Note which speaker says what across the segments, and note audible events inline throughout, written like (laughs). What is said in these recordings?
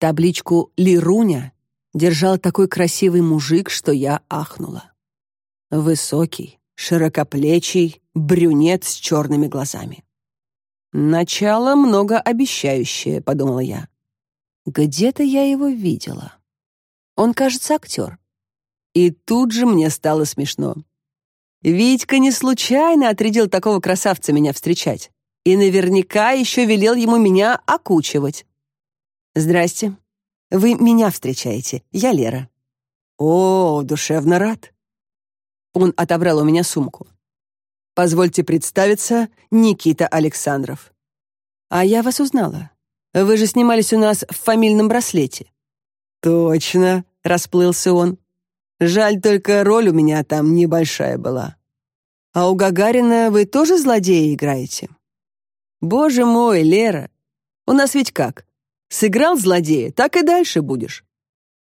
Speaker 1: Табличку «Лируня» держал такой красивый мужик, что я ахнула. Высокий, широкоплечий, брюнет с черными глазами. «Начало многообещающее», — подумала я. «Где-то я его видела. Он, кажется, актер». И тут же мне стало смешно. Витька не случайно отрядил такого красавца меня встречать. И наверняка еще велел ему меня окучивать. «Здрасте. Вы меня встречаете. Я Лера». «О, душевно рад». Он отобрал у меня сумку. Позвольте представиться, Никита Александров. А я вас узнала. Вы же снимались у нас в фамильном браслете. Точно, расплылся он. Жаль только роль у меня там небольшая была. А у Гагарина вы тоже злодея играете? Боже мой, Лера, у нас ведь как? Сыграл злодея, так и дальше будешь.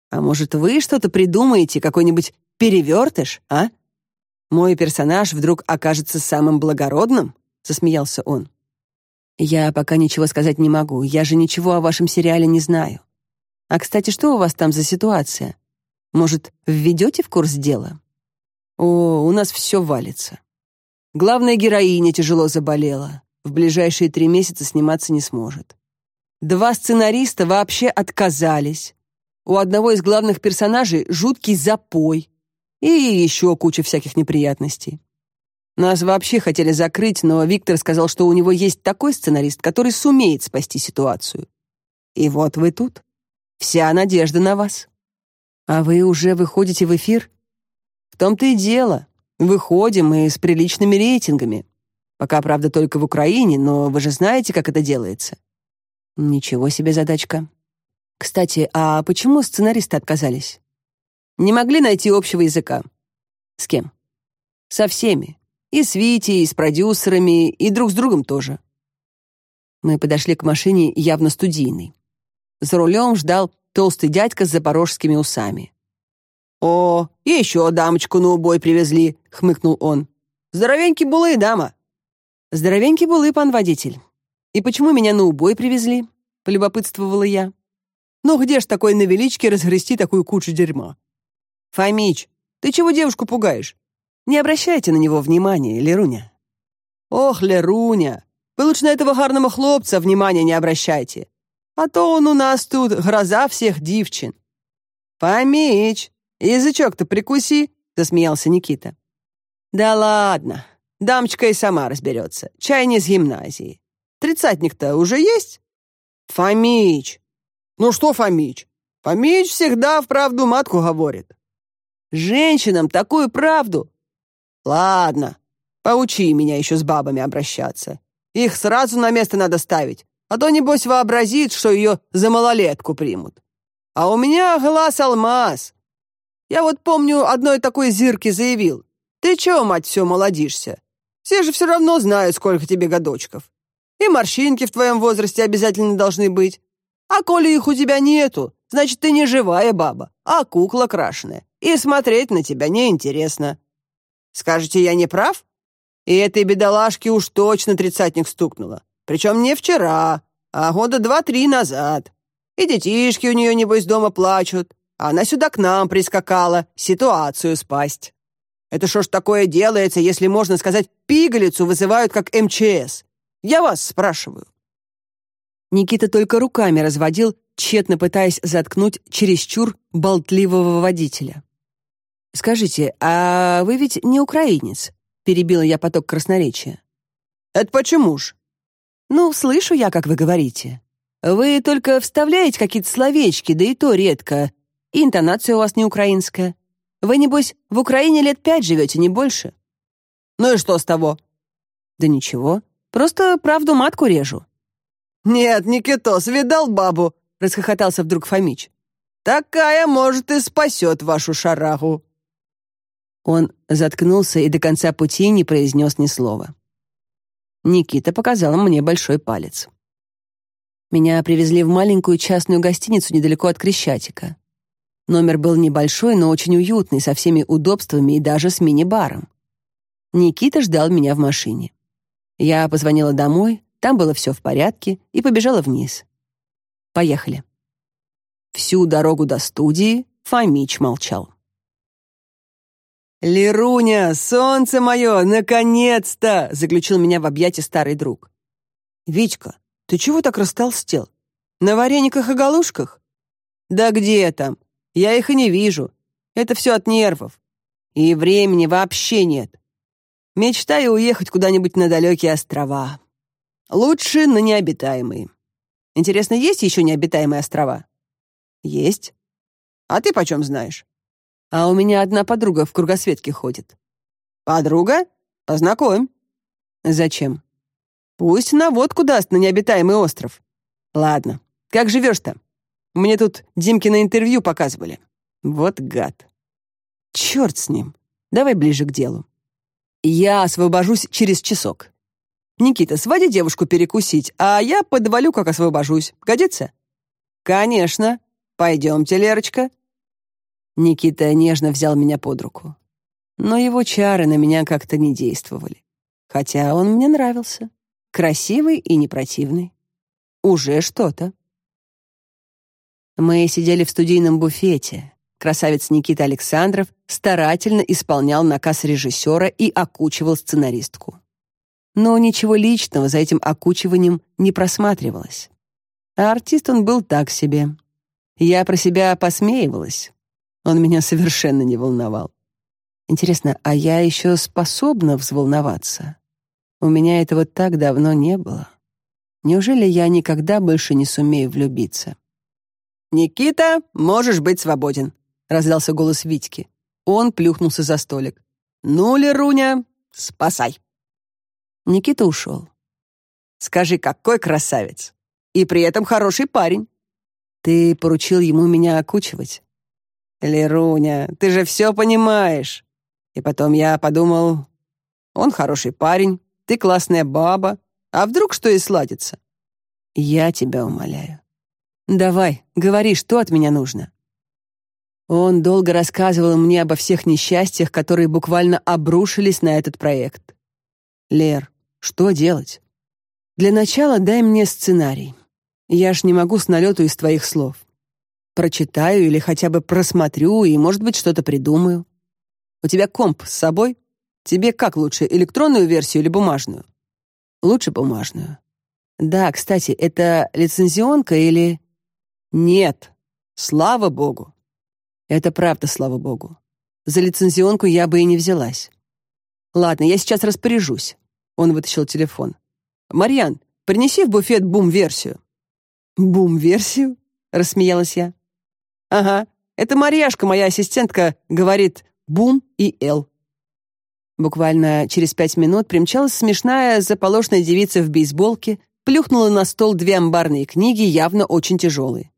Speaker 1: А может, вы что-то придумаете, какой-нибудь перевертыш, а? Мой персонаж вдруг окажется самым благородным?» — засмеялся он. «Я пока ничего сказать не могу. Я же ничего о вашем сериале не знаю. А, кстати, что у вас там за ситуация? Может, введете в курс дела?» «О, у нас все валится. Главная героиня тяжело заболела. В ближайшие три месяца сниматься не сможет. Два сценариста вообще отказались. У одного из главных персонажей жуткий запой. И еще куча всяких неприятностей. Нас вообще хотели закрыть, но Виктор сказал, что у него есть такой сценарист, который сумеет спасти ситуацию. И вот вы тут. Вся надежда на вас. А вы уже выходите в эфир? В том-то и дело. Выходим и с приличными рейтингами. Пока, правда, только в Украине, но вы же знаете, как это делается. Ничего себе задачка. Кстати, а почему сценаристы отказались? Не могли найти общего языка. С кем? Со всеми. И с Витей, и с продюсерами, и друг с другом тоже. Мы подошли к машине явно студийной. За рулем ждал толстый дядька с запорожскими усами. «О, и еще дамочку на убой привезли», — хмыкнул он. «Здоровенький булы, дама». «Здоровенький булы, пан водитель. И почему меня на убой привезли?» — полюбопытствовала я. «Ну где ж такой на величке разгрести такую кучу дерьма? «Фомич, ты чего девушку пугаешь? Не обращайте на него внимания, Леруня». «Ох, Леруня, вы лучше на этого гарного хлопца внимания не обращайте, а то он у нас тут гроза всех девчин». «Фомич, язычок-то прикуси», — засмеялся Никита. «Да ладно, дамочка и сама разберется, чай не с гимназии. Тридцатник-то уже есть?» «Фомич!» «Ну что Фомич? Фомич всегда в правду матку говорит. Женщинам такую правду. Ладно, поучи меня еще с бабами обращаться. Их сразу на место надо ставить, а то, небось, вообразит, что ее за малолетку примут. А у меня глаз алмаз. Я вот помню, одной такой зирке заявил. Ты чего, мать, все молодишься? Все же все равно знают, сколько тебе годочков. И морщинки в твоем возрасте обязательно должны быть. А коли их у тебя нету, значит, ты не живая баба, а кукла крашеная и смотреть на тебя неинтересно. Скажете, я не прав? И этой бедолашке уж точно тридцатник стукнуло. Причем не вчера, а года два-три назад. И детишки у нее, небось, дома плачут. А она сюда к нам прискакала, ситуацию спасть. Это что ж такое делается, если, можно сказать, пигалицу вызывают как МЧС? Я вас спрашиваю. Никита только руками разводил, тщетно пытаясь заткнуть чересчур болтливого водителя. «Скажите, а вы ведь не украинец?» — перебила я поток красноречия. «Это почему ж?» «Ну, слышу я, как вы говорите. Вы только вставляете какие-то словечки, да и то редко. И интонация у вас не украинская. Вы, небось, в Украине лет пять живете, не больше?» «Ну и что с того?» «Да ничего. Просто правду матку режу». «Нет, Никитос, видал бабу?» — расхохотался вдруг Фомич. «Такая, может, и спасет вашу шарагу». Он заткнулся и до конца пути не произнес ни слова. Никита показал мне большой палец. Меня привезли в маленькую частную гостиницу недалеко от Крещатика. Номер был небольшой, но очень уютный, со всеми удобствами и даже с мини-баром. Никита ждал меня в машине. Я позвонила домой, там было все в порядке, и побежала вниз. Поехали. Всю дорогу до студии Фомич молчал. «Леруня, солнце мое, наконец-то!» — заключил меня в объятия старый друг. «Витька, ты чего так растолстел? На варениках и галушках?» «Да где там? Я их и не вижу. Это все от нервов. И времени вообще нет. Мечтаю уехать куда-нибудь на далекие острова. Лучше на необитаемые. Интересно, есть еще необитаемые острова?» «Есть. А ты почем знаешь?» А у меня одна подруга в кругосветке ходит. Подруга? Познакомь. Зачем? Пусть на водку даст на необитаемый остров. Ладно, как живешь-то? Мне тут Димкино интервью показывали. Вот гад. Черт с ним. Давай ближе к делу. Я освобожусь через часок. Никита, своди девушку перекусить, а я подвалю, как освобожусь. Годится? Конечно. Пойдемте, Лерочка. Никита нежно взял меня под руку. Но его чары на меня как-то не действовали. Хотя он мне нравился. Красивый и не противный. Уже что-то. Мы сидели в студийном буфете. Красавец Никита Александров старательно исполнял наказ режиссера и окучивал сценаристку. Но ничего личного за этим окучиванием не просматривалось. А артист он был так себе. Я про себя посмеивалась. Он меня совершенно не волновал. Интересно, а я еще способна взволноваться? У меня этого так давно не было. Неужели я никогда больше не сумею влюбиться? «Никита, можешь быть свободен», — раздался голос Витьки. Он плюхнулся за столик. «Ну, Леруня, спасай». Никита ушел. «Скажи, какой красавец! И при этом хороший парень!» «Ты поручил ему меня окучивать?» «Леруня, ты же все понимаешь!» И потом я подумал, он хороший парень, ты классная баба, а вдруг что и сладится? Я тебя умоляю. Давай, говори, что от меня нужно. Он долго рассказывал мне обо всех несчастьях, которые буквально обрушились на этот проект. Лер, что делать? Для начала дай мне сценарий. Я ж не могу с налету из твоих слов. Прочитаю или хотя бы просмотрю и, может быть, что-то придумаю. У тебя комп с собой? Тебе как лучше, электронную версию или бумажную? Лучше бумажную. Да, кстати, это лицензионка или... Нет. Слава богу. Это правда, слава богу. За лицензионку я бы и не взялась. Ладно, я сейчас распоряжусь. Он вытащил телефон. Марьян, принеси в буфет бум-версию. Бум-версию? Рассмеялась я. Ага, это Марьяшка, моя ассистентка, говорит «бум» и «эл». Буквально через пять минут примчалась смешная заполошная девица в бейсболке, плюхнула на стол две амбарные книги, явно очень тяжелые.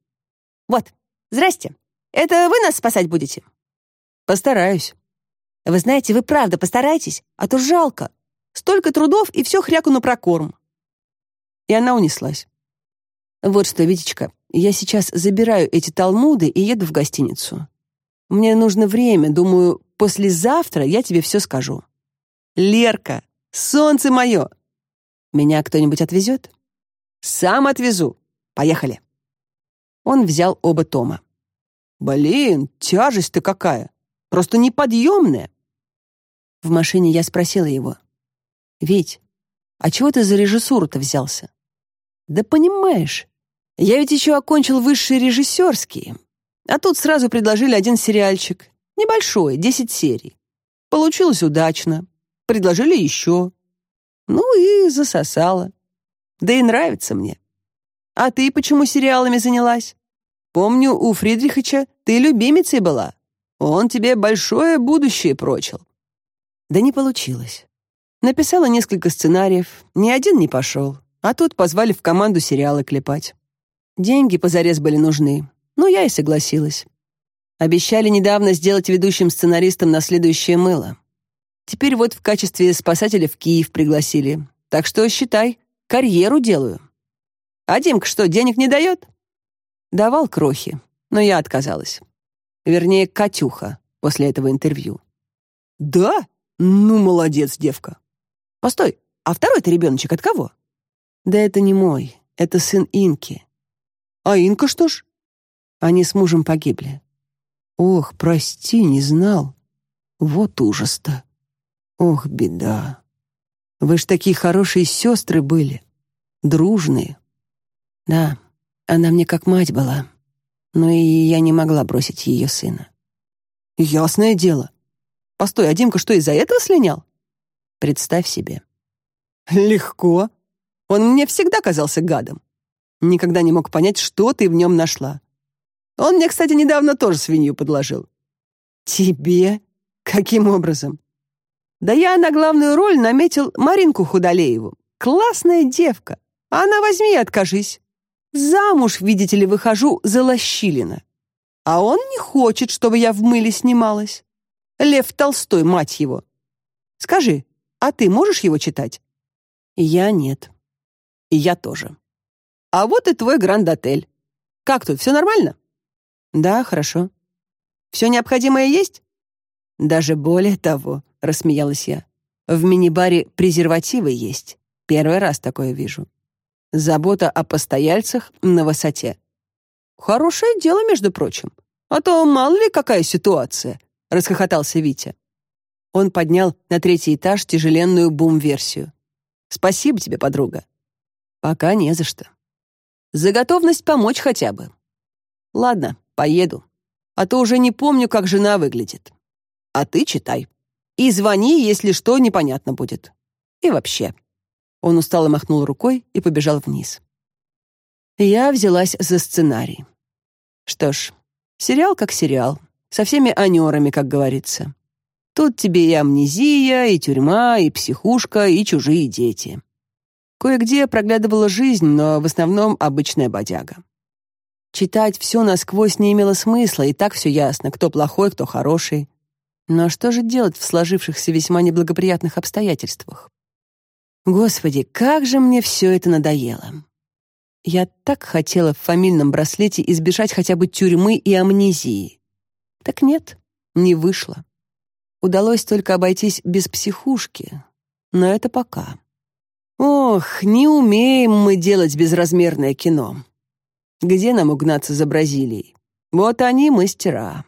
Speaker 1: «Вот, здрасте. Это вы нас спасать будете?» «Постараюсь». «Вы знаете, вы правда постарайтесь, а то жалко. Столько трудов и все хряку на прокорм». И она унеслась. «Вот что, Витечка, я сейчас забираю эти талмуды и еду в гостиницу. Мне нужно время, думаю, послезавтра я тебе все скажу. Лерка, солнце мое! Меня кто-нибудь отвезет? Сам отвезу. Поехали. Он взял оба тома. Блин, тяжесть-то какая! Просто неподъемная. В машине я спросила его. «Ведь, а чего ты за режиссуру-то взялся?» «Да понимаешь, я ведь еще окончил высшие режиссерские, а тут сразу предложили один сериальчик, небольшой, 10 серий. Получилось удачно. Предложили еще. Ну и засосало. Да и нравится мне. А ты почему сериалами занялась? Помню, у Фридрихича ты любимицей была. Он тебе большое будущее прочил. Да не получилось. Написала несколько сценариев, ни один не пошел, а тут позвали в команду сериалы клепать. Деньги позарез были нужны, но я и согласилась. Обещали недавно сделать ведущим сценаристом на следующее мыло. Теперь вот в качестве спасателя в Киев пригласили. Так что, считай, карьеру делаю. А Димка что, денег не дает? Давал крохи, но я отказалась. Вернее, Катюха после этого интервью. Да? Ну, молодец, девка. Постой, а второй-то ребеночек от кого? Да это не мой, это сын Инки. А Инка что ж? Они с мужем погибли. Ох, прости, не знал. Вот ужас-то. Ох, беда. Вы ж такие хорошие сестры были. Дружные. Да, она мне как мать была. Но и я не могла бросить ее сына. Ясное дело. Постой, а Димка что, из-за этого слинял? Представь себе. Легко. Он мне всегда казался гадом. Никогда не мог понять, что ты в нем нашла. Он мне, кстати, недавно тоже свинью подложил. Тебе? Каким образом? Да я на главную роль наметил Маринку Худолееву. Классная девка. А она возьми и откажись. Замуж, видите ли, выхожу за Лощилина. А он не хочет, чтобы я в мыле снималась. Лев Толстой, мать его. Скажи, а ты можешь его читать? Я нет. И я тоже. А вот и твой гранд-отель. Как тут, все нормально? Да, хорошо. Все необходимое есть? Даже более того, рассмеялась я. В мини-баре презервативы есть. Первый раз такое вижу. Забота о постояльцах на высоте. Хорошее дело, между прочим. А то мало ли какая ситуация, расхохотался Витя. Он поднял на третий этаж тяжеленную бум-версию. Спасибо тебе, подруга. Пока не за что. За готовность помочь хотя бы. Ладно, поеду. А то уже не помню, как жена выглядит. А ты читай. И звони, если что непонятно будет. И вообще. Он устало махнул рукой и побежал вниз. Я взялась за сценарий. Что ж, сериал как сериал, со всеми анерами, как говорится. Тут тебе и амнезия, и тюрьма, и психушка, и чужие дети. Кое-где проглядывала жизнь, но в основном обычная бодяга. Читать все насквозь не имело смысла, и так все ясно, кто плохой, кто хороший. Но что же делать в сложившихся весьма неблагоприятных обстоятельствах? Господи, как же мне все это надоело. Я так хотела в фамильном браслете избежать хотя бы тюрьмы и амнезии. Так нет, не вышло. Удалось только обойтись без психушки, но это пока. Ох, не умеем мы делать безразмерное кино. Где нам угнаться за Бразилией? Вот они мастера.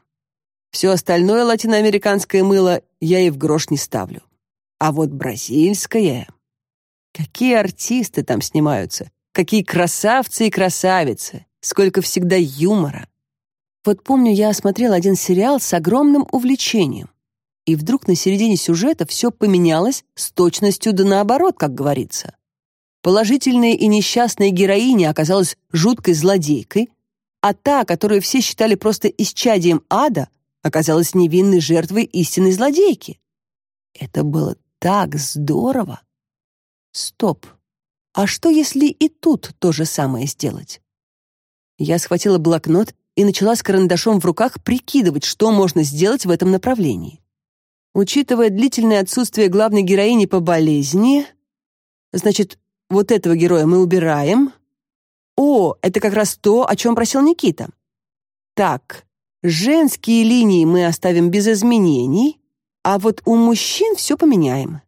Speaker 1: Все остальное латиноамериканское мыло я и в грош не ставлю. А вот бразильское... Какие артисты там снимаются, какие красавцы и красавицы, сколько всегда юмора. Вот помню, я осмотрел один сериал с огромным увлечением. И вдруг на середине сюжета все поменялось с точностью да наоборот, как говорится. Положительная и несчастная героиня оказалась жуткой злодейкой, а та, которую все считали просто исчадием ада, оказалась невинной жертвой истинной злодейки. Это было так здорово. Стоп. А что, если и тут то же самое сделать? Я схватила блокнот и начала с карандашом в руках прикидывать, что можно сделать в этом направлении. Учитывая длительное отсутствие главной героини по болезни, значит, вот этого героя мы убираем. О, это как раз то, о чем просил Никита. Так, женские линии мы оставим без изменений, а вот у мужчин все поменяем.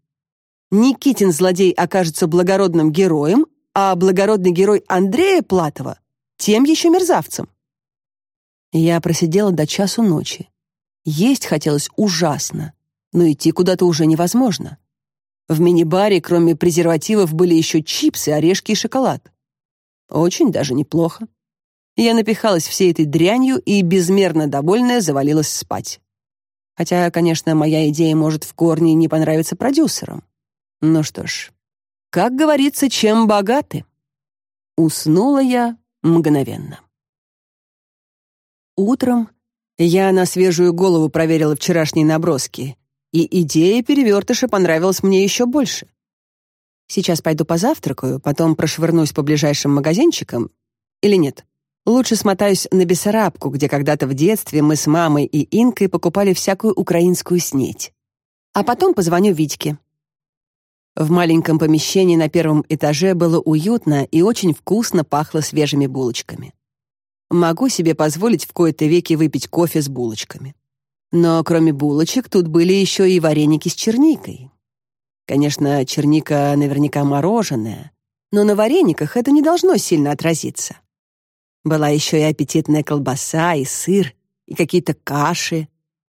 Speaker 1: Никитин злодей окажется благородным героем, а благородный герой Андрея Платова тем еще мерзавцем. Я просидела до часу ночи. Есть хотелось ужасно но идти куда-то уже невозможно. В мини-баре, кроме презервативов, были еще чипсы, орешки и шоколад. Очень даже неплохо. Я напихалась всей этой дрянью и, безмерно довольная, завалилась спать. Хотя, конечно, моя идея может в корне не понравиться продюсерам. Ну что ж, как говорится, чем богаты? Уснула я мгновенно. Утром я на свежую голову проверила вчерашние наброски и идея перевертыша понравилась мне еще больше. Сейчас пойду позавтракаю, потом прошвырнусь по ближайшим магазинчикам. Или нет, лучше смотаюсь на Бессарабку, где когда-то в детстве мы с мамой и Инкой покупали всякую украинскую снеть. А потом позвоню Витьке. В маленьком помещении на первом этаже было уютно и очень вкусно пахло свежими булочками. Могу себе позволить в кои-то веки выпить кофе с булочками. Но кроме булочек тут были еще и вареники с черникой. Конечно, черника наверняка мороженая, но на варениках это не должно сильно отразиться. Была еще и аппетитная колбаса, и сыр, и какие-то каши.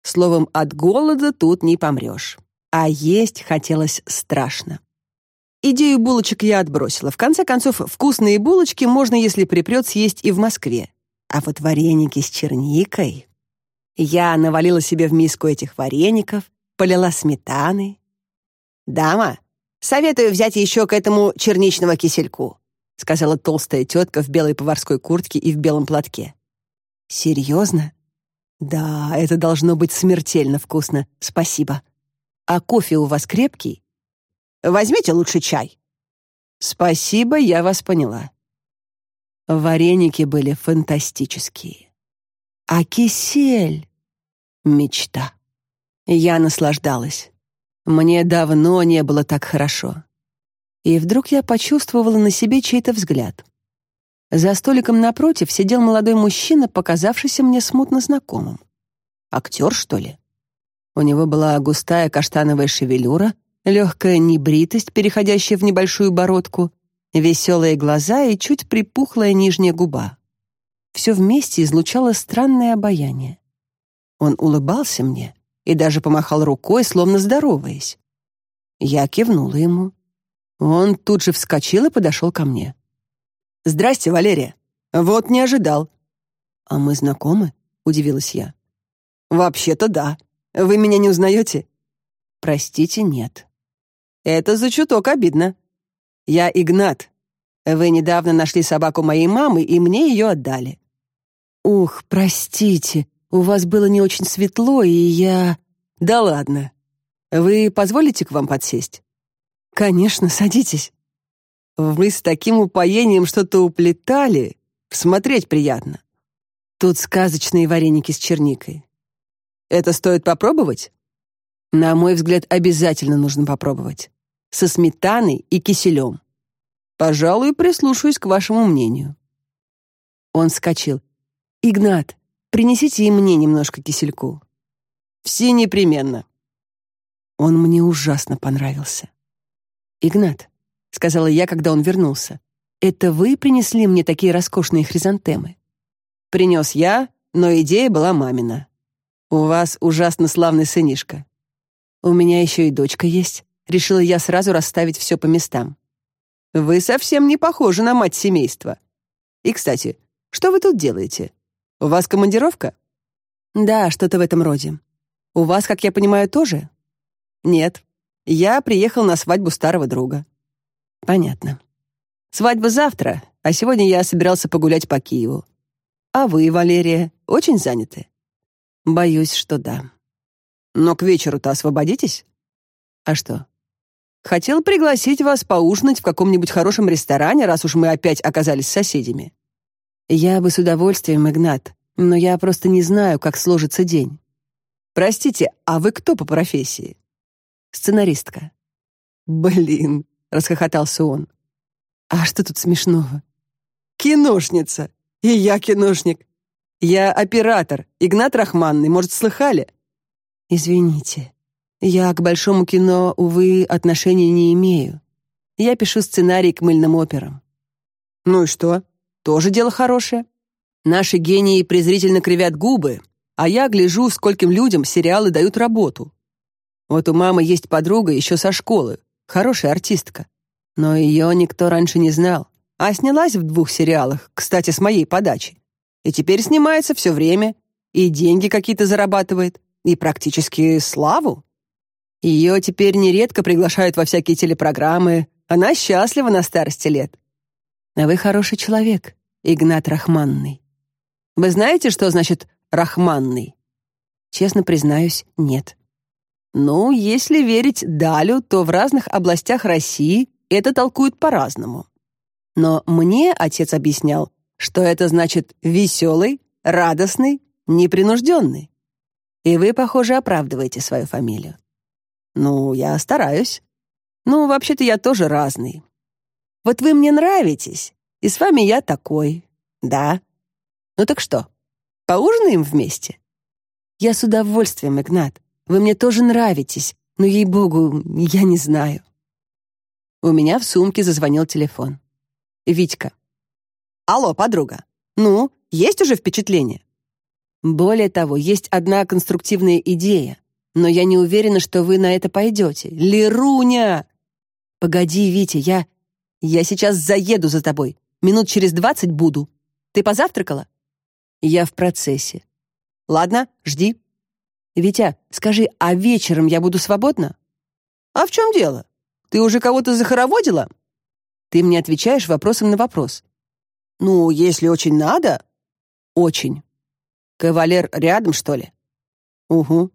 Speaker 1: Словом, от голода тут не помрешь. А есть хотелось страшно. Идею булочек я отбросила. В конце концов, вкусные булочки можно, если припрет, съесть и в Москве. А вот вареники с черникой... Я навалила себе в миску этих вареников, полила сметаны. «Дама, советую взять еще к этому черничного кисельку», сказала толстая тетка в белой поварской куртке и в белом платке. «Серьезно?» «Да, это должно быть смертельно вкусно. Спасибо. А кофе у вас крепкий?» «Возьмите лучше чай». «Спасибо, я вас поняла». Вареники были фантастические. А кисель — мечта. Я наслаждалась. Мне давно не было так хорошо. И вдруг я почувствовала на себе чей-то взгляд. За столиком напротив сидел молодой мужчина, показавшийся мне смутно знакомым. Актер, что ли? У него была густая каштановая шевелюра, легкая небритость, переходящая в небольшую бородку, веселые глаза и чуть припухлая нижняя губа. Все вместе излучало странное обаяние. Он улыбался мне и даже помахал рукой, словно здороваясь. Я кивнула ему. Он тут же вскочил и подошел ко мне. «Здрасте, Валерия. Вот не ожидал». «А мы знакомы?» — удивилась я. «Вообще-то да. Вы меня не узнаете?» «Простите, нет». «Это за чуток обидно. Я Игнат. Вы недавно нашли собаку моей мамы, и мне ее отдали». «Ух, простите, у вас было не очень светло, и я...» «Да ладно. Вы позволите к вам подсесть?» «Конечно, садитесь». Вы с таким упоением что-то уплетали. Смотреть приятно. Тут сказочные вареники с черникой. Это стоит попробовать? На мой взгляд, обязательно нужно попробовать. Со сметаной и киселем. Пожалуй, прислушаюсь к вашему мнению. Он вскочил. «Игнат, принесите и мне немножко кисельку». «Все непременно». Он мне ужасно понравился. «Игнат, — сказала я, когда он вернулся. «Это вы принесли мне такие роскошные хризантемы?» «Принес я, но идея была мамина. У вас ужасно славный сынишка. У меня еще и дочка есть. Решила я сразу расставить все по местам. Вы совсем не похожи на мать семейства. И, кстати, что вы тут делаете? У вас командировка?» «Да, что-то в этом роде. У вас, как я понимаю, тоже?» «Нет. Я приехал на свадьбу старого друга». Понятно. Свадьба завтра, а сегодня я собирался погулять по Киеву. А вы, Валерия, очень заняты? Боюсь, что да. Но к вечеру-то освободитесь? А что? Хотел пригласить вас поужинать в каком-нибудь хорошем ресторане, раз уж мы опять оказались соседями. Я бы с удовольствием, Игнат, но я просто не знаю, как сложится день. Простите, а вы кто по профессии? Сценаристка. Блин, — расхохотался он. «А что тут смешного?» «Киношница! И я киношник! Я оператор, Игнат Рахманный, может, слыхали?» «Извините, я к большому кино, увы, отношения не имею. Я пишу сценарий к мыльным операм». «Ну и что? Тоже дело хорошее. Наши гении презрительно кривят губы, а я гляжу, скольким людям сериалы дают работу. Вот у мамы есть подруга еще со школы, Хорошая артистка. Но ее никто раньше не знал. А снялась в двух сериалах, кстати, с моей подачи. И теперь снимается все время. И деньги какие-то зарабатывает. И практически славу. Ее теперь нередко приглашают во всякие телепрограммы. Она счастлива на старости лет. А вы хороший человек, Игнат Рахманный. Вы знаете, что значит «рахманный»? Честно признаюсь, нет. Ну, если верить Далю, то в разных областях России это толкуют по-разному. Но мне отец объяснял, что это значит веселый, радостный, непринужденный. И вы, похоже, оправдываете свою фамилию. Ну, я стараюсь. Ну, вообще-то я тоже разный. Вот вы мне нравитесь, и с вами я такой. Да. Ну так что, поужинаем вместе? Я с удовольствием, Игнат. Вы мне тоже нравитесь, но, ей-богу, я не знаю». У меня в сумке зазвонил телефон. Витька. «Алло, подруга. Ну, есть уже впечатление? Более того, есть одна конструктивная идея, но я не уверена, что вы на это пойдете. Леруня! Погоди, Витя, я... Я сейчас заеду за тобой. Минут через двадцать буду. Ты позавтракала? Я в процессе. Ладно, жди. Витя, скажи, а вечером я буду свободна? А в чем дело? Ты уже кого-то захороводила? Ты мне отвечаешь вопросом на вопрос. Ну, если очень надо. Очень. Кавалер рядом, что ли? Угу.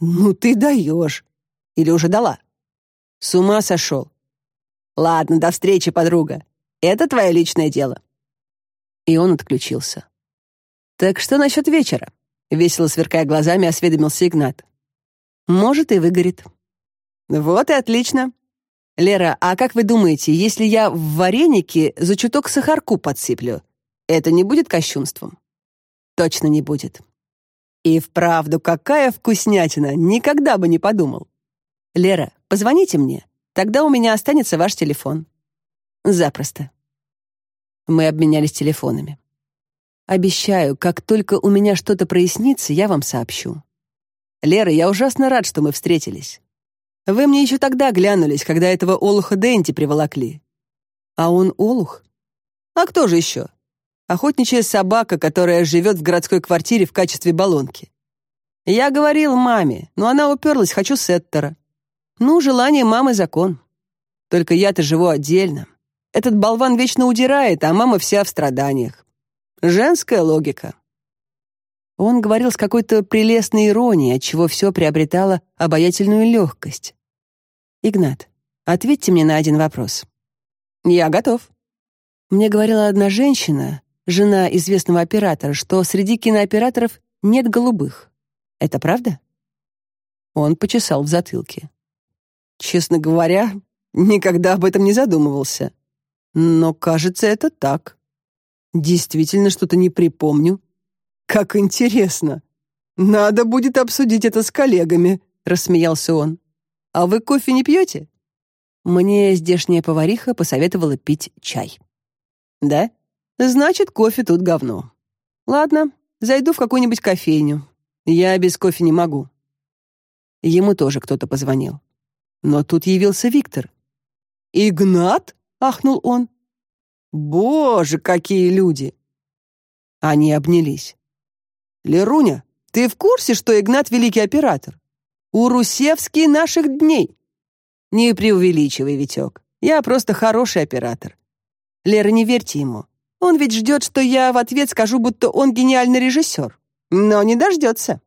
Speaker 1: Ну ты даешь. Или уже дала? С ума сошел. Ладно, до встречи, подруга. Это твое личное дело. И он отключился. Так что насчет вечера? Весело сверкая глазами, осведомился Игнат. Может, и выгорит. Вот и отлично. Лера, а как вы думаете, если я в варенике за чуток сахарку подсыплю, это не будет кощунством? Точно не будет. И вправду, какая вкуснятина, никогда бы не подумал. Лера, позвоните мне, тогда у меня останется ваш телефон. Запросто. Мы обменялись телефонами. Обещаю, как только у меня что-то прояснится, я вам сообщу. Лера, я ужасно рад, что мы встретились. Вы мне еще тогда глянулись, когда этого олуха Дэнти приволокли. А он олух? А кто же еще? Охотничья собака, которая живет в городской квартире в качестве баллонки. Я говорил маме, но она уперлась, хочу сеттера. Ну, желание мамы — закон. Только я-то живу отдельно. Этот болван вечно удирает, а мама вся в страданиях. Женская логика. Он говорил с какой-то прелестной иронией, отчего все приобретало обаятельную легкость. «Игнат, ответьте мне на один вопрос». «Я готов». Мне говорила одна женщина, жена известного оператора, что среди кинооператоров нет голубых. Это правда? Он почесал в затылке. Честно говоря, никогда об этом не задумывался. Но, кажется, это так. Действительно, что-то не припомню. Как интересно. Надо будет обсудить это с коллегами, рассмеялся он. А вы кофе не пьете? Мне здешняя повариха посоветовала пить чай. Да? Значит, кофе тут говно. Ладно, зайду в какую-нибудь кофейню. Я без кофе не могу. Ему тоже кто-то позвонил. Но тут явился Виктор. «Игнат?» — ахнул он. Боже, какие люди! Они обнялись. Леруня, ты в курсе, что Игнат великий оператор? У Русевский наших дней. Не преувеличивай, Витек. Я просто хороший оператор. Лера, не верьте ему. Он ведь ждет, что я в ответ скажу, будто он гениальный режиссер. Но не дождется.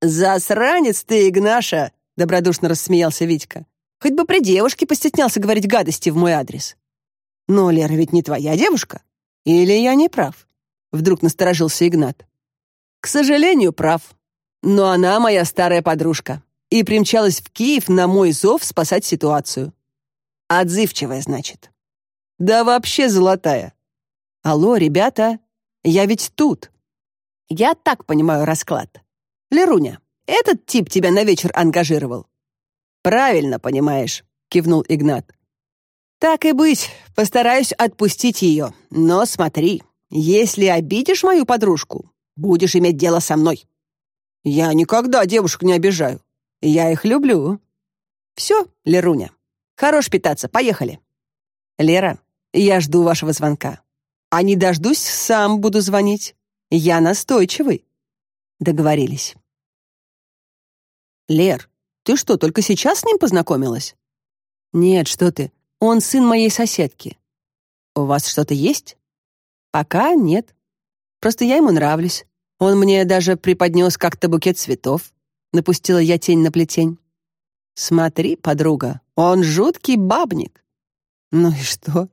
Speaker 1: «Засранец ты, Игнаша!» — добродушно рассмеялся Витька. «Хоть бы при девушке постеснялся говорить гадости в мой адрес. «Но Лера ведь не твоя девушка? Или я не прав?» Вдруг насторожился Игнат. «К сожалению, прав. Но она моя старая подружка и примчалась в Киев на мой зов спасать ситуацию. Отзывчивая, значит. Да вообще золотая. Алло, ребята, я ведь тут. Я так понимаю расклад. Леруня, этот тип тебя на вечер ангажировал?» «Правильно понимаешь», — кивнул Игнат. «Так и быть, постараюсь отпустить ее. Но смотри, если обидишь мою подружку, будешь иметь дело со мной. Я никогда девушек не обижаю. Я их люблю. Все, Леруня, хорош питаться, поехали. Лера, я жду вашего звонка. А не дождусь, сам буду звонить. Я настойчивый. Договорились. Лер, ты что, только сейчас с ним познакомилась? Нет, что ты. Он сын моей соседки. У вас что-то есть? Пока нет. Просто я ему нравлюсь. Он мне даже преподнес как-то букет цветов. Напустила я тень на плетень. Смотри, подруга, он жуткий бабник. Ну и что?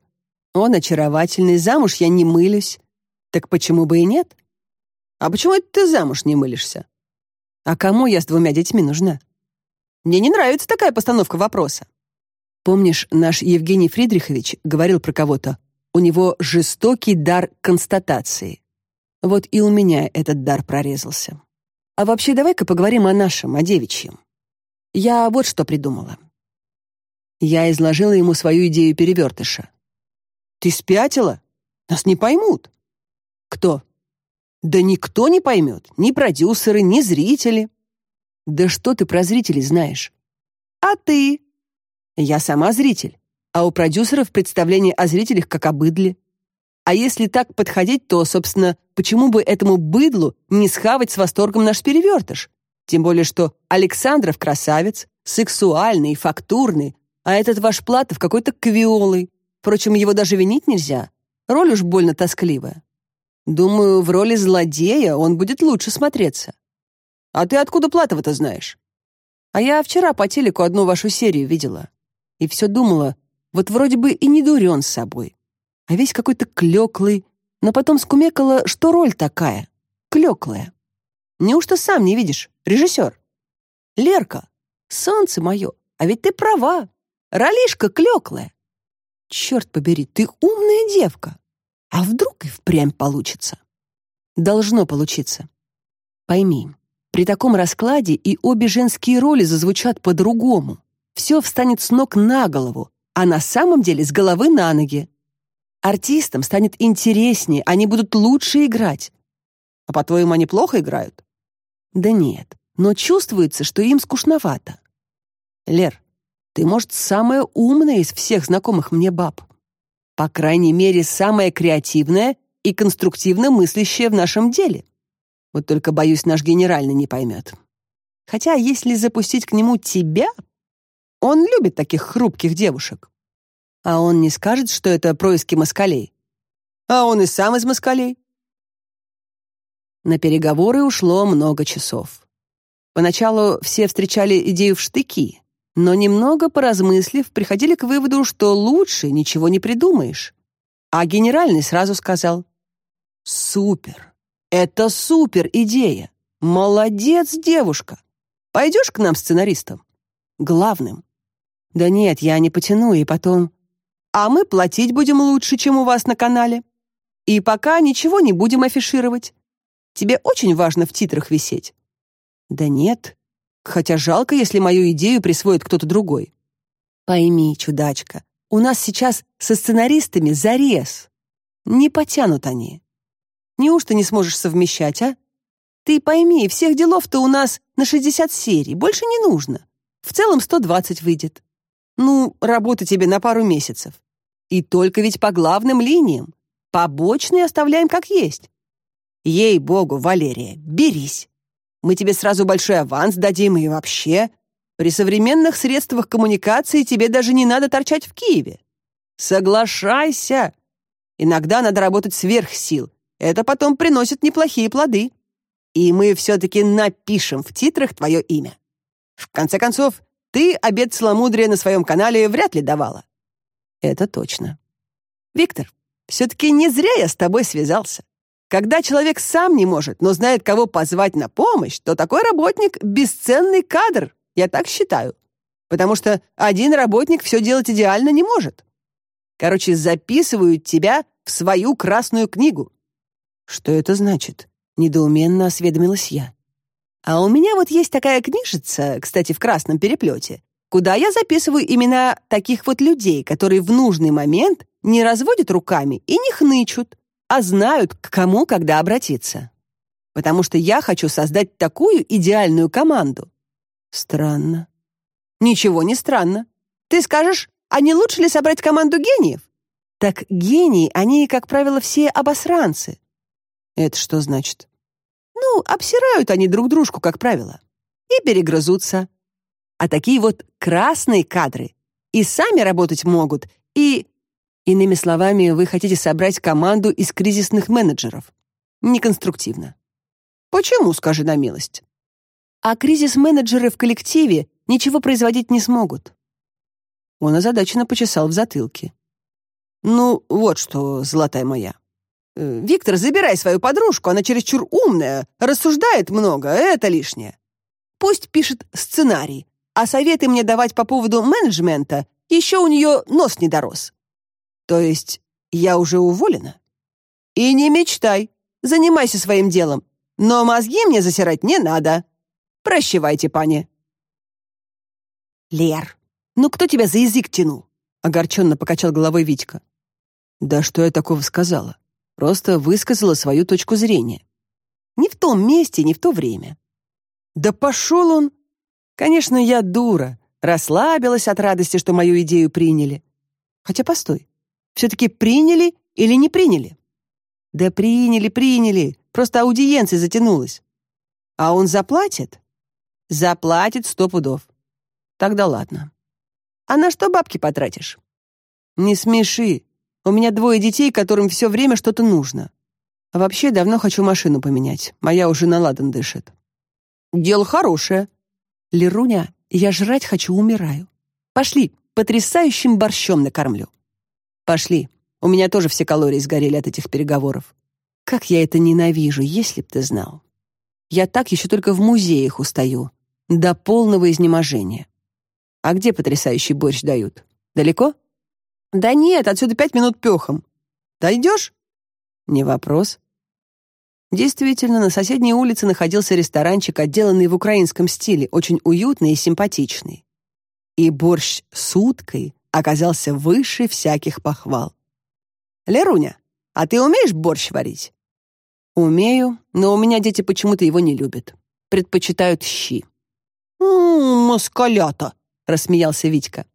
Speaker 1: Он очаровательный, замуж я не мылюсь. Так почему бы и нет? А почему это ты замуж не мылишься? А кому я с двумя детьми нужна? Мне не нравится такая постановка вопроса. Помнишь, наш Евгений Фридрихович говорил про кого-то? У него жестокий дар констатации. Вот и у меня этот дар прорезался. А вообще давай-ка поговорим о нашем, о девичьем. Я вот что придумала. Я изложила ему свою идею перевертыша. Ты спятила? Нас не поймут. Кто? Да никто не поймет, ни продюсеры, ни зрители. Да что ты про зрителей знаешь? А ты? Я сама зритель, а у продюсеров представление о зрителях как о быдле. А если так подходить, то, собственно, почему бы этому быдлу не схавать с восторгом наш перевертыш? Тем более, что Александров красавец, сексуальный фактурный, а этот ваш Платов какой-то квиолый. Впрочем, его даже винить нельзя. Роль уж больно тоскливая. Думаю, в роли злодея он будет лучше смотреться. А ты откуда Платова-то знаешь? А я вчера по телеку одну вашу серию видела. И все думала, вот вроде бы и не дурен с собой а весь какой-то клеклый, но потом скумекала, что роль такая, клеклая. Неужто сам не видишь, режиссер? Лерка, солнце мое, а ведь ты права, ролишка клеклая. Черт побери, ты умная девка. А вдруг и впрямь получится? Должно получиться. Пойми, при таком раскладе и обе женские роли зазвучат по-другому. Все встанет с ног на голову, а на самом деле с головы на ноги. Артистам станет интереснее, они будут лучше играть. А по-твоему, они плохо играют? Да нет, но чувствуется, что им скучновато. Лер, ты, может, самая умная из всех знакомых мне баб. По крайней мере, самая креативная и конструктивно мыслящая в нашем деле. Вот только, боюсь, наш генеральный не поймет. Хотя, если запустить к нему тебя, он любит таких хрупких девушек. А он не скажет, что это происки москалей? А он и сам из москалей. На переговоры ушло много часов. Поначалу все встречали идею в штыки, но немного поразмыслив, приходили к выводу, что лучше ничего не придумаешь. А генеральный сразу сказал: "Супер! Это супер идея! Молодец, девушка! Пойдешь к нам сценаристом? Главным?" "Да нет, я не потяну, и потом а мы платить будем лучше, чем у вас на канале. И пока ничего не будем афишировать. Тебе очень важно в титрах висеть. Да нет. Хотя жалко, если мою идею присвоит кто-то другой. Пойми, чудачка, у нас сейчас со сценаристами зарез. Не потянут они. Неужто не сможешь совмещать, а? Ты пойми, всех делов-то у нас на 60 серий, больше не нужно. В целом 120 выйдет. Ну, работа тебе на пару месяцев. И только ведь по главным линиям. Побочные оставляем как есть. Ей-богу, Валерия, берись. Мы тебе сразу большой аванс дадим и вообще. При современных средствах коммуникации тебе даже не надо торчать в Киеве. Соглашайся. Иногда надо работать сверх сил. Это потом приносит неплохие плоды. И мы все-таки напишем в титрах твое имя. В конце концов, ты обед целомудрия на своем канале вряд ли давала. Это точно. Виктор, все-таки не зря я с тобой связался. Когда человек сам не может, но знает, кого позвать на помощь, то такой работник — бесценный кадр, я так считаю. Потому что один работник все делать идеально не может. Короче, записывают тебя в свою красную книгу. Что это значит? Недоуменно осведомилась я. А у меня вот есть такая книжица, кстати, в красном переплете, куда я записываю имена таких вот людей, которые в нужный момент не разводят руками и не хнычут, а знают, к кому когда обратиться. Потому что я хочу создать такую идеальную команду. Странно. Ничего не странно. Ты скажешь, а не лучше ли собрать команду гениев? Так гении, они, как правило, все обосранцы. Это что значит? Ну, обсирают они друг дружку, как правило. И перегрызутся а такие вот красные кадры и сами работать могут, и... Иными словами, вы хотите собрать команду из кризисных менеджеров. Неконструктивно. Почему, скажи на милость? А кризис-менеджеры в коллективе ничего производить не смогут. Он озадаченно почесал в затылке. Ну, вот что, золотая моя. Э, Виктор, забирай свою подружку, она чересчур умная, рассуждает много, это лишнее. Пусть пишет сценарий, а советы мне давать по поводу менеджмента еще у нее нос не дорос. То есть я уже уволена? И не мечтай, занимайся своим делом, но мозги мне засирать не надо. Прощевайте, пани. Лер, ну кто тебя за язык тянул? Огорченно покачал головой Витька. Да что я такого сказала? Просто высказала свою точку зрения. Не в том месте, не в то время. Да пошел он! Конечно, я дура, расслабилась от радости, что мою идею приняли. Хотя постой, все-таки приняли или не приняли? Да приняли, приняли, просто аудиенция затянулась. А он заплатит? Заплатит сто пудов. Тогда ладно. А на что бабки потратишь? Не смеши. У меня двое детей, которым все время что-то нужно. А вообще давно хочу машину поменять. Моя уже на ладан дышит. Дело хорошее. Леруня, я жрать хочу, умираю. Пошли, потрясающим борщом накормлю. Пошли. У меня тоже все калории сгорели от этих переговоров. Как я это ненавижу, если б ты знал. Я так еще только в музеях устаю. До полного изнеможения. А где потрясающий борщ дают? Далеко? Да нет, отсюда пять минут пехом. Дойдешь? Не вопрос. Действительно, на соседней улице находился ресторанчик, отделанный в украинском стиле, очень уютный и симпатичный. И борщ с уткой оказался выше всяких похвал. «Леруня, а ты умеешь борщ варить?» «Умею, но у меня дети почему-то его не любят. Предпочитают щи». «Ммм, москалята!» — рассмеялся Витька.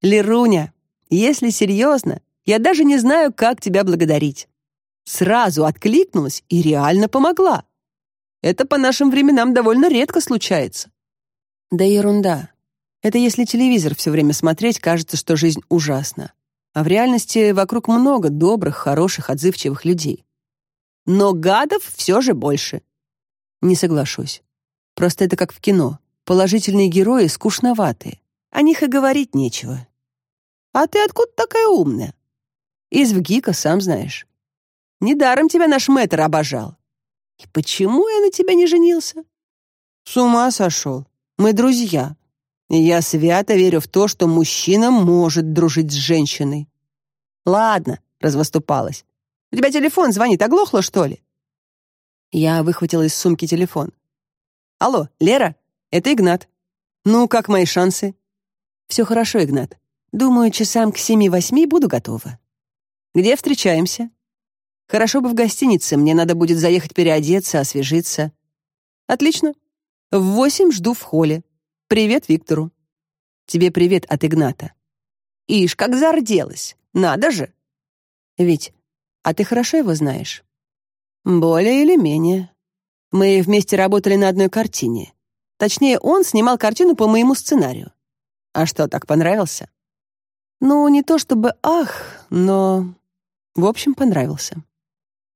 Speaker 1: «Леруня, если серьезно, я даже не знаю, как тебя благодарить. Сразу откликнулась и реально помогла. Это по нашим временам довольно редко случается». «Да ерунда. Это если телевизор все время смотреть, кажется, что жизнь ужасна. А в реальности вокруг много добрых, хороших, отзывчивых людей. Но гадов все же больше. Не соглашусь. Просто это как в кино. Положительные герои скучноватые. О них и говорить нечего. А ты откуда такая умная? Из ВГИКа, сам знаешь. Недаром тебя наш мэтр обожал. И почему я на тебя не женился? С ума сошел. Мы друзья. Я свято верю в то, что мужчина может дружить с женщиной. Ладно, развыступалась. У тебя телефон звонит, оглохло, что ли? Я выхватила из сумки телефон. Алло, Лера, это Игнат. Ну, как мои шансы? Все хорошо, Игнат. Думаю, часам к семи-восьми буду готова. Где встречаемся? Хорошо бы в гостинице, мне надо будет заехать переодеться, освежиться. Отлично. В восемь жду в холле. Привет Виктору. Тебе привет от Игната. Ишь, как зарделась. Надо же. Ведь, а ты хорошо его знаешь? Более или менее. Мы вместе работали на одной картине. Точнее, он снимал картину по моему сценарию. А что, так понравился? Ну, не то чтобы ах, но... В общем, понравился.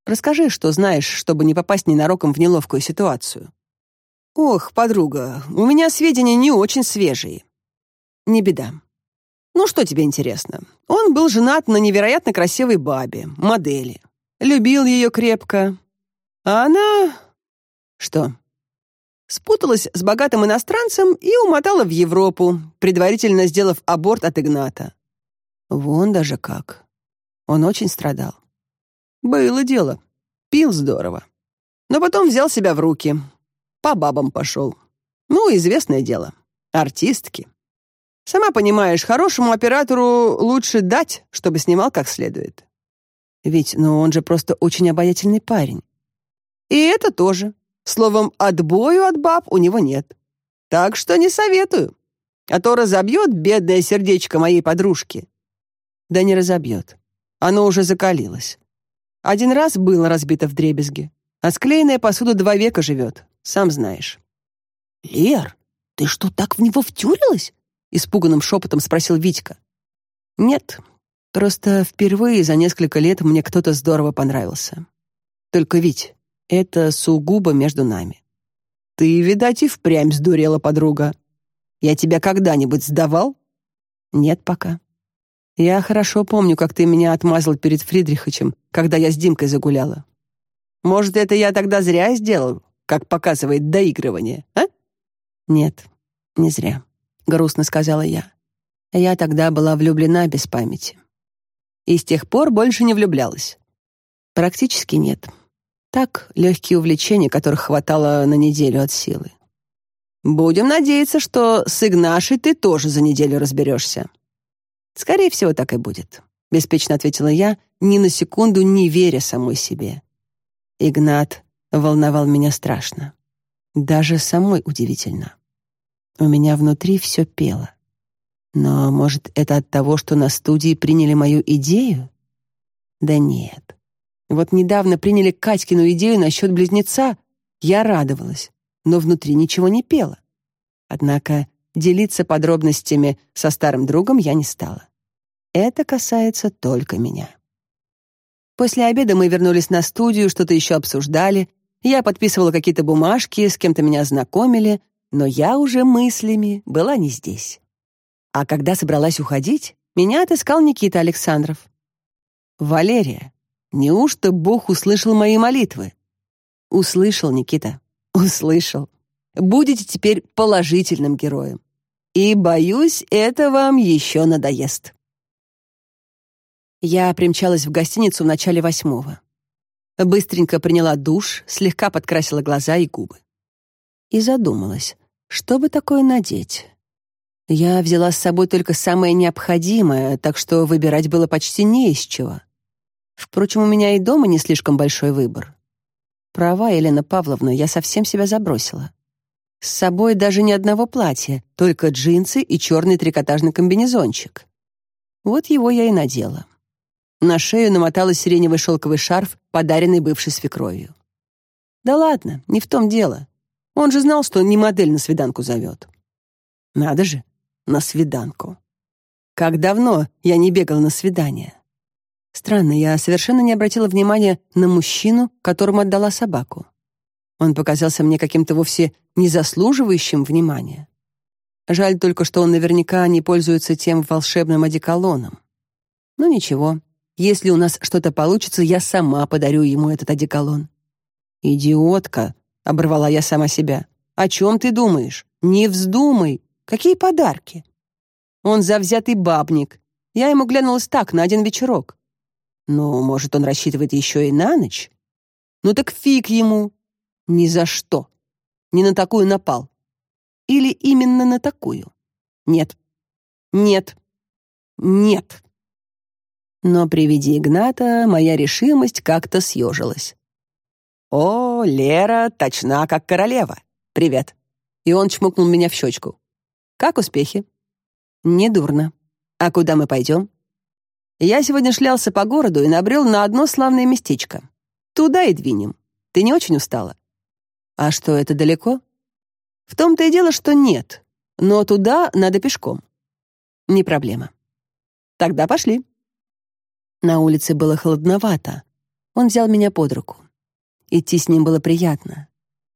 Speaker 1: Расскажи, что знаешь, чтобы не попасть ненароком в неловкую ситуацию. «Ох, подруга, у меня сведения не очень свежие». «Не беда. Ну, что тебе интересно? Он был женат на невероятно красивой бабе, модели. Любил ее крепко. А она... Что? Спуталась с богатым иностранцем и умотала в Европу, предварительно сделав аборт от Игната. Вон даже как. Он очень страдал. Было дело. Пил здорово. Но потом взял себя в руки, по бабам пошел. Ну, известное дело. Артистки. Сама понимаешь, хорошему оператору лучше дать, чтобы снимал как следует. Ведь, ну, он же просто очень обаятельный парень. И это тоже. Словом, отбою от баб у него нет. Так что не советую. А то разобьет бедное сердечко моей подружки. Да не разобьет. Оно уже закалилось. Один раз было разбито в дребезги. А склеенная посуда два века живет, сам знаешь». «Лер, ты что, так в него втюрилась?» — испуганным шепотом спросил Витька. «Нет, просто впервые за несколько лет мне кто-то здорово понравился. Только, Вить, это сугубо между нами. Ты, видать, и впрямь сдурела, подруга. Я тебя когда-нибудь сдавал?» «Нет пока. Я хорошо помню, как ты меня отмазал перед Фридриховичем, когда я с Димкой загуляла. Может, это я тогда зря сделал, как показывает доигрывание, а? Нет, не зря, грустно сказала я. Я тогда была влюблена без памяти. И с тех пор больше не влюблялась. Практически нет. Так, легкие увлечения, которых хватало на неделю от силы. Будем надеяться, что с Игнашей ты тоже за неделю разберешься. Скорее всего, так и будет. беспечно ответила я, ни на секунду не веря самой себе. Игнат волновал меня страшно. Даже самой удивительно. У меня внутри все пело. Но, может, это от того, что на студии приняли мою идею? Да нет. Вот недавно приняли Катькину идею насчет близнеца. Я радовалась, но внутри ничего не пело. Однако делиться подробностями со старым другом я не стала. Это касается только меня. После обеда мы вернулись на студию, что-то еще обсуждали. Я подписывала какие-то бумажки, с кем-то меня знакомили, но я уже мыслями была не здесь. А когда собралась уходить, меня отыскал Никита Александров. «Валерия, неужто Бог услышал мои молитвы?» «Услышал, Никита, услышал. Будете теперь положительным героем. И, боюсь, это вам еще надоест». Я примчалась в гостиницу в начале восьмого. Быстренько приняла душ, слегка подкрасила глаза и губы. И задумалась, что бы такое надеть. Я взяла с собой только самое необходимое, так что выбирать было почти не из чего. Впрочем, у меня и дома не слишком большой выбор. Права, Елена Павловна, я совсем себя забросила. С собой даже ни одного платья, только джинсы и черный трикотажный комбинезончик. Вот его я и надела. На шею намотала сиреневый шелковый шарф, подаренный бывшей свекровью. Да ладно, не в том дело. Он же знал, что не модель на свиданку зовет. Надо же, на свиданку. Как давно я не бегал на свидание. Странно, я совершенно не обратила внимания на мужчину, которому отдала собаку. Он показался мне каким-то вовсе не заслуживающим внимания. Жаль только, что он наверняка не пользуется тем волшебным одеколоном. Ну ничего, если у нас что-то получится, я сама подарю ему этот одеколон. Идиотка, оборвала я сама себя. О чем ты думаешь? Не вздумай. Какие подарки? Он завзятый бабник. Я ему глянулась так на один вечерок. Ну, может, он рассчитывает еще и на ночь? Ну так фиг ему. Ни за что. Не на такую напал. Или именно на такую? Нет. Нет. Нет. Но при виде Игната моя решимость как-то съежилась. «О, Лера точна, как королева. Привет». И он чмокнул меня в щечку. «Как успехи?» «Недурно. А куда мы пойдем?» «Я сегодня шлялся по городу и набрел на одно славное местечко. Туда и двинем. Ты не очень устала?» «А что, это далеко?» «В том-то и дело, что нет. Но туда надо пешком». «Не проблема». «Тогда пошли». На улице было холодновато. Он взял меня под руку. Идти с ним было приятно.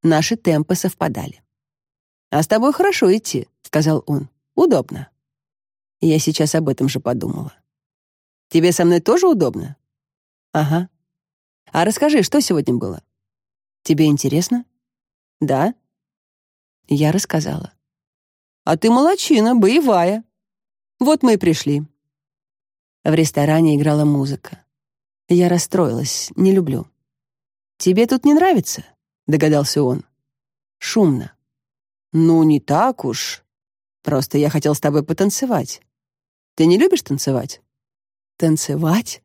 Speaker 1: Наши темпы совпадали. «А с тобой хорошо идти», — сказал он. «Удобно». Я сейчас об этом же подумала. «Тебе со мной тоже удобно?» «Ага». «А расскажи, что сегодня было?» «Тебе интересно?» «Да». Я рассказала. «А ты молочина, боевая. Вот мы и пришли. В ресторане играла музыка. Я расстроилась, не люблю. «Тебе тут не нравится?» — догадался он. «Шумно». «Ну, не так уж. Просто я хотел с тобой потанцевать. Ты не любишь танцевать?» «Танцевать?»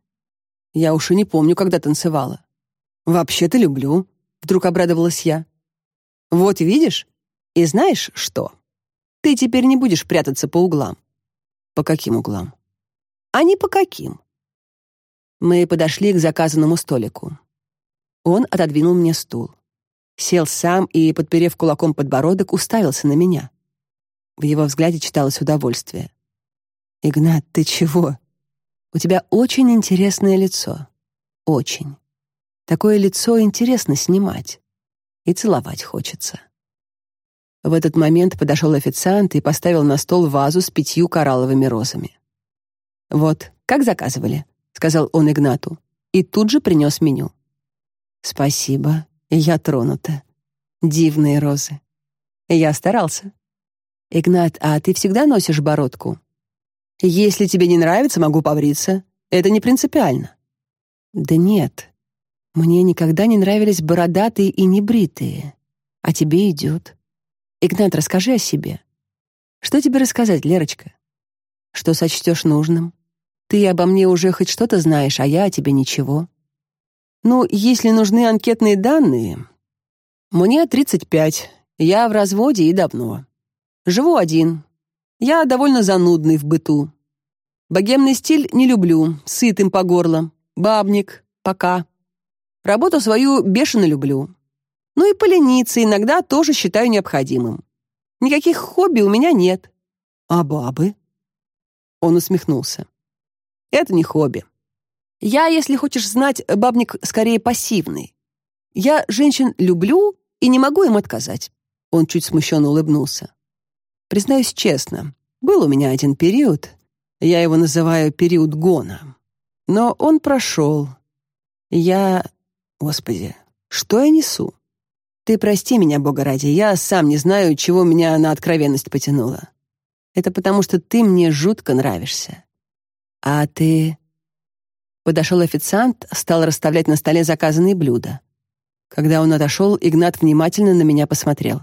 Speaker 1: Я уж и не помню, когда танцевала. «Вообще-то люблю», — вдруг обрадовалась я. «Вот видишь? И знаешь что? Ты теперь не будешь прятаться по углам». «По каким углам?» а не по каким. Мы подошли к заказанному столику. Он отодвинул мне стул. Сел сам и, подперев кулаком подбородок, уставился на меня. В его взгляде читалось удовольствие. «Игнат, ты чего? У тебя очень интересное лицо. Очень. Такое лицо интересно снимать. И целовать хочется». В этот момент подошел официант и поставил на стол вазу с пятью коралловыми розами. «Вот, как заказывали», — сказал он Игнату. И тут же принес меню. «Спасибо, я тронута. Дивные розы. Я старался». «Игнат, а ты всегда носишь бородку?» «Если тебе не нравится, могу побриться. Это не принципиально». «Да нет. Мне никогда не нравились бородатые и небритые. А тебе идет. Игнат, расскажи о себе. Что тебе рассказать, Лерочка? Что сочтешь нужным? Ты обо мне уже хоть что-то знаешь, а я о тебе ничего. Ну, если нужны анкетные данные... Мне 35, я в разводе и давно. Живу один. Я довольно занудный в быту. Богемный стиль не люблю, сытым по горло. Бабник, пока. Работу свою бешено люблю. Ну и полениться иногда тоже считаю необходимым. Никаких хобби у меня нет. А бабы? Он усмехнулся. Это не хобби. Я, если хочешь знать, бабник скорее пассивный. Я женщин люблю и не могу им отказать. Он чуть смущенно улыбнулся. Признаюсь честно, был у меня один период, я его называю период гона. Но он прошел. Я... Господи, что я несу? Ты прости меня, Бога ради, я сам не знаю, чего меня на откровенность потянуло. Это потому, что ты мне жутко нравишься. А ты... Подошел официант, стал расставлять на столе заказанные блюда. Когда он отошел, Игнат внимательно на меня посмотрел.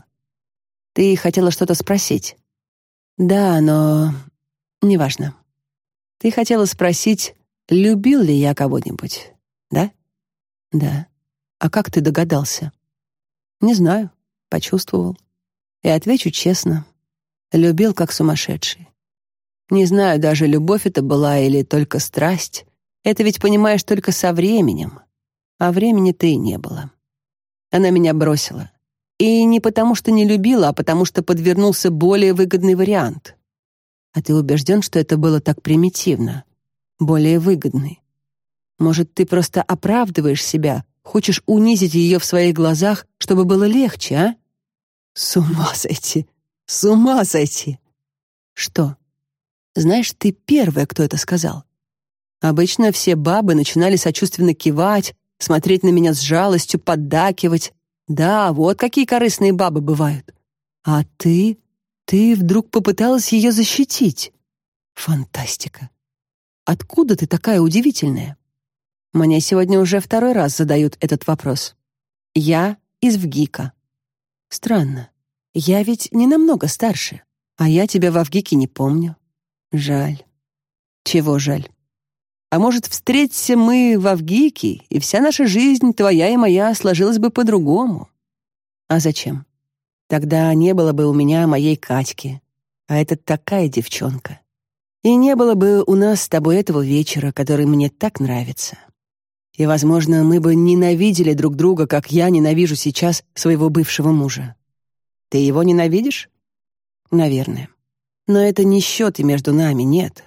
Speaker 1: «Ты хотела что-то спросить?» «Да, но... неважно. Ты хотела спросить, любил ли я кого-нибудь, да?» «Да. А как ты догадался?» «Не знаю. Почувствовал. И отвечу честно. Любил как сумасшедший. Не знаю, даже любовь это была или только страсть. Это ведь понимаешь только со временем. А времени-то и не было. Она меня бросила. И не потому, что не любила, а потому, что подвернулся более выгодный вариант. А ты убежден, что это было так примитивно? Более выгодный? Может, ты просто оправдываешь себя, хочешь унизить ее в своих глазах, чтобы было легче, а? С ума сойти! С ума сойти! Что? Знаешь, ты первая, кто это сказал. Обычно все бабы начинали сочувственно кивать, смотреть на меня с жалостью, поддакивать. Да, вот какие корыстные бабы бывают. А ты... ты вдруг попыталась ее защитить. Фантастика. Откуда ты такая удивительная? Мне сегодня уже второй раз задают этот вопрос. Я из ВГИКа. Странно. Я ведь не намного старше, а я тебя в ВГИКе не помню. Жаль. Чего жаль? А может, встреться мы в Авгике, и вся наша жизнь, твоя и моя, сложилась бы по-другому? А зачем? Тогда не было бы у меня моей Катьки, а это такая девчонка. И не было бы у нас с тобой этого вечера, который мне так нравится. И, возможно, мы бы ненавидели друг друга, как я ненавижу сейчас своего бывшего мужа. Ты его ненавидишь? Наверное. Но это не счеты между нами, нет.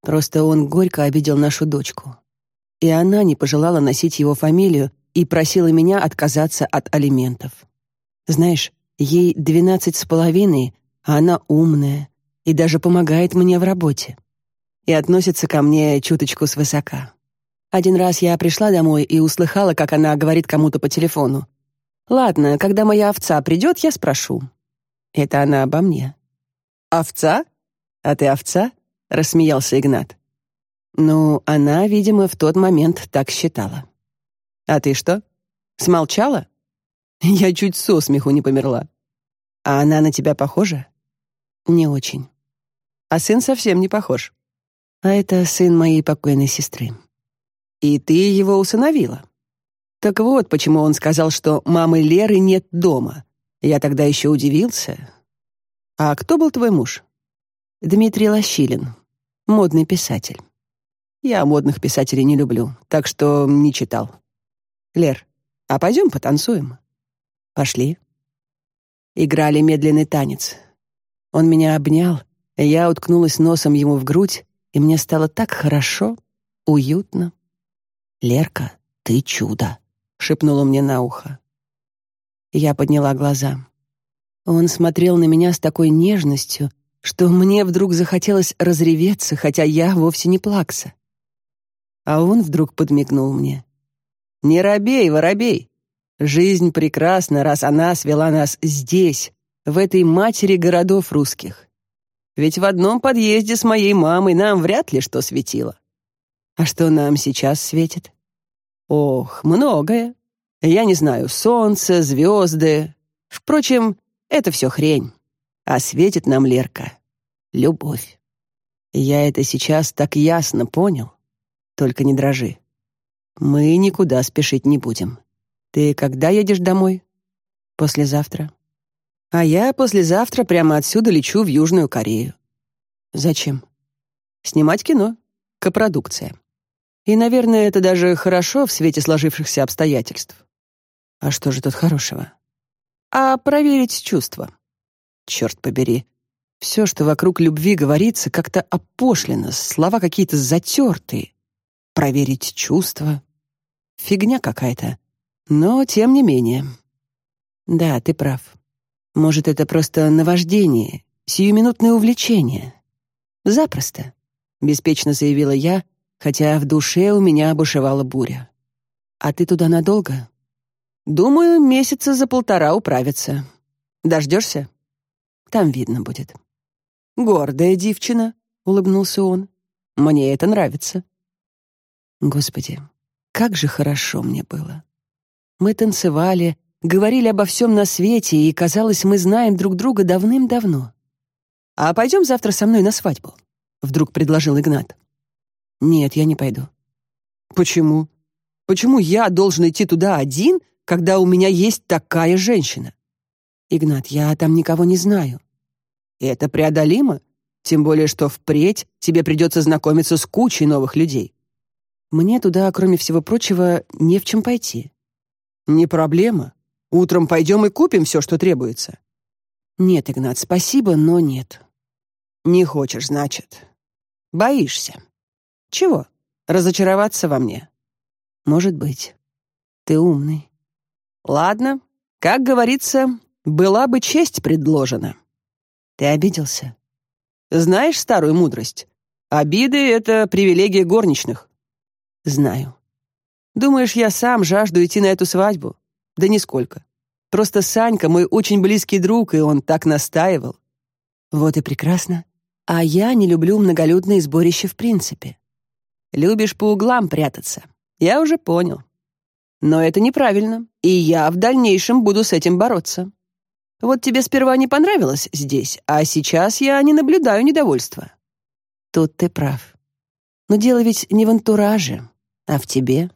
Speaker 1: Просто он горько обидел нашу дочку. И она не пожелала носить его фамилию и просила меня отказаться от алиментов. Знаешь, ей двенадцать с половиной, а она умная и даже помогает мне в работе. И относится ко мне чуточку свысока. Один раз я пришла домой и услыхала, как она говорит кому-то по телефону. «Ладно, когда моя овца придет, я спрошу». Это она обо мне. «Овца? А ты овца?» рассмеялся Игнат. Ну, она, видимо, в тот момент так считала. А ты что? Смолчала? (laughs) Я чуть со смеху не померла. А она на тебя похожа? Не очень. А сын совсем не похож. А это сын моей покойной сестры. И ты его усыновила. Так вот, почему он сказал, что мамы Леры нет дома. Я тогда еще удивился. А кто был твой муж? Дмитрий Лощилин, модный писатель. Я модных писателей не люблю, так что не читал. Лер, а пойдем потанцуем? Пошли. Играли медленный танец. Он меня обнял, я уткнулась носом ему в грудь, и мне стало так хорошо, уютно. «Лерка, ты чудо!» — шепнула мне на ухо. Я подняла глаза. Он смотрел на меня с такой нежностью, что мне вдруг захотелось разреветься, хотя я вовсе не плакса. А он вдруг подмигнул мне. «Не робей, воробей! Жизнь прекрасна, раз она свела нас здесь, в этой матери городов русских. Ведь в одном подъезде с моей мамой нам вряд ли что светило. А что нам сейчас светит? Ох, многое. Я не знаю, солнце, звезды. Впрочем, это все хрень. А светит нам Лерка. Любовь. Я это сейчас так ясно понял. Только не дрожи. Мы никуда спешить не будем. Ты когда едешь домой? Послезавтра. А я послезавтра прямо отсюда лечу в Южную Корею. Зачем? Снимать кино. Копродукция. И, наверное, это даже хорошо в свете сложившихся обстоятельств. А что же тут хорошего? А проверить чувства. Черт побери. Все, что вокруг любви говорится, как-то опошлено, слова какие-то затертые. Проверить чувства. Фигня какая-то. Но, тем не менее. Да, ты прав. Может, это просто наваждение, сиюминутное увлечение. Запросто, беспечно заявила я, хотя в душе у меня бушевала буря. А ты туда надолго? Думаю, месяца за полтора управиться. Дождешься? Там видно будет. Гордая девчина, улыбнулся он. Мне это нравится. Господи, как же хорошо мне было. Мы танцевали, говорили обо всем на свете, и, казалось, мы знаем друг друга давным-давно. «А пойдем завтра со мной на свадьбу», — вдруг предложил Игнат. «Нет, я не пойду». «Почему? Почему я должен идти туда один, когда у меня есть такая женщина?» «Игнат, я там никого не знаю». «Это преодолимо, тем более что впредь тебе придется знакомиться с кучей новых людей. Мне туда, кроме всего прочего, не в чем пойти. Не проблема. Утром пойдем и купим все, что требуется. Нет, Игнат, спасибо, но нет. Не хочешь, значит. Боишься. Чего? Разочароваться во мне? Может быть. Ты умный. Ладно, как говорится, была бы честь предложена. Ты обиделся? Знаешь старую мудрость? Обиды — это привилегия горничных. Знаю. Думаешь, я сам жажду идти на эту свадьбу? Да нисколько. Просто Санька мой очень близкий друг, и он так настаивал. Вот и прекрасно. А я не люблю многолюдные сборища в принципе. Любишь по углам прятаться. Я уже понял. Но это неправильно, и я в дальнейшем буду с этим бороться. Вот тебе сперва не понравилось здесь, а сейчас я не наблюдаю недовольства. Тут ты прав. Но дело ведь не в антураже, а в тебе.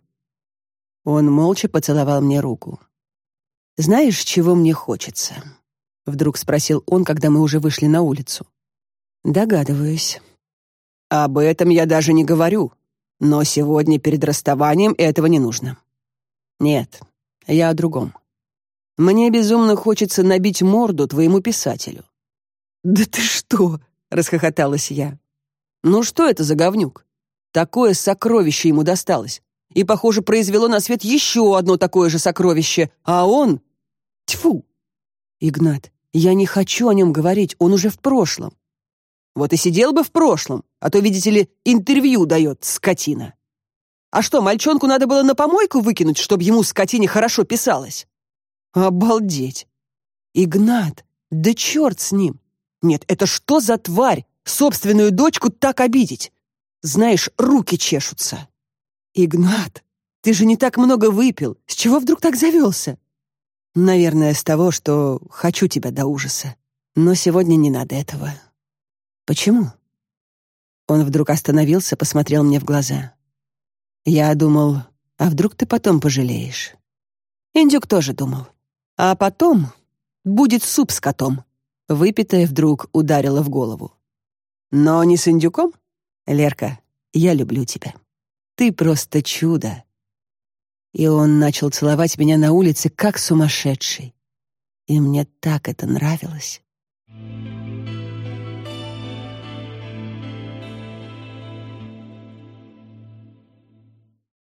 Speaker 1: Он молча поцеловал мне руку. «Знаешь, чего мне хочется?» — вдруг спросил он, когда мы уже вышли на улицу. «Догадываюсь». «Об этом я даже не говорю, но сегодня перед расставанием этого не нужно». «Нет, я о другом. Мне безумно хочется набить морду твоему писателю». «Да ты что?» — расхохоталась я. «Ну что это за говнюк? Такое сокровище ему досталось и, похоже, произвело на свет еще одно такое же сокровище, а он... Тьфу! Игнат, я не хочу о нем говорить, он уже в прошлом. Вот и сидел бы в прошлом, а то, видите ли, интервью дает, скотина. А что, мальчонку надо было на помойку выкинуть, чтобы ему, скотине, хорошо писалось? Обалдеть! Игнат, да черт с ним! Нет, это что за тварь, собственную дочку так обидеть? Знаешь, руки чешутся. «Игнат, ты же не так много выпил. С чего вдруг так завелся?» «Наверное, с того, что хочу тебя до ужаса. Но сегодня не надо этого». «Почему?» Он вдруг остановился, посмотрел мне в глаза. Я думал, а вдруг ты потом пожалеешь? Индюк тоже думал. А потом будет суп с котом. Выпитая вдруг ударила в голову. Но не с индюком? Лерка, я люблю тебя. Ты просто чудо!» И он начал целовать меня на улице, как сумасшедший. И мне так это нравилось.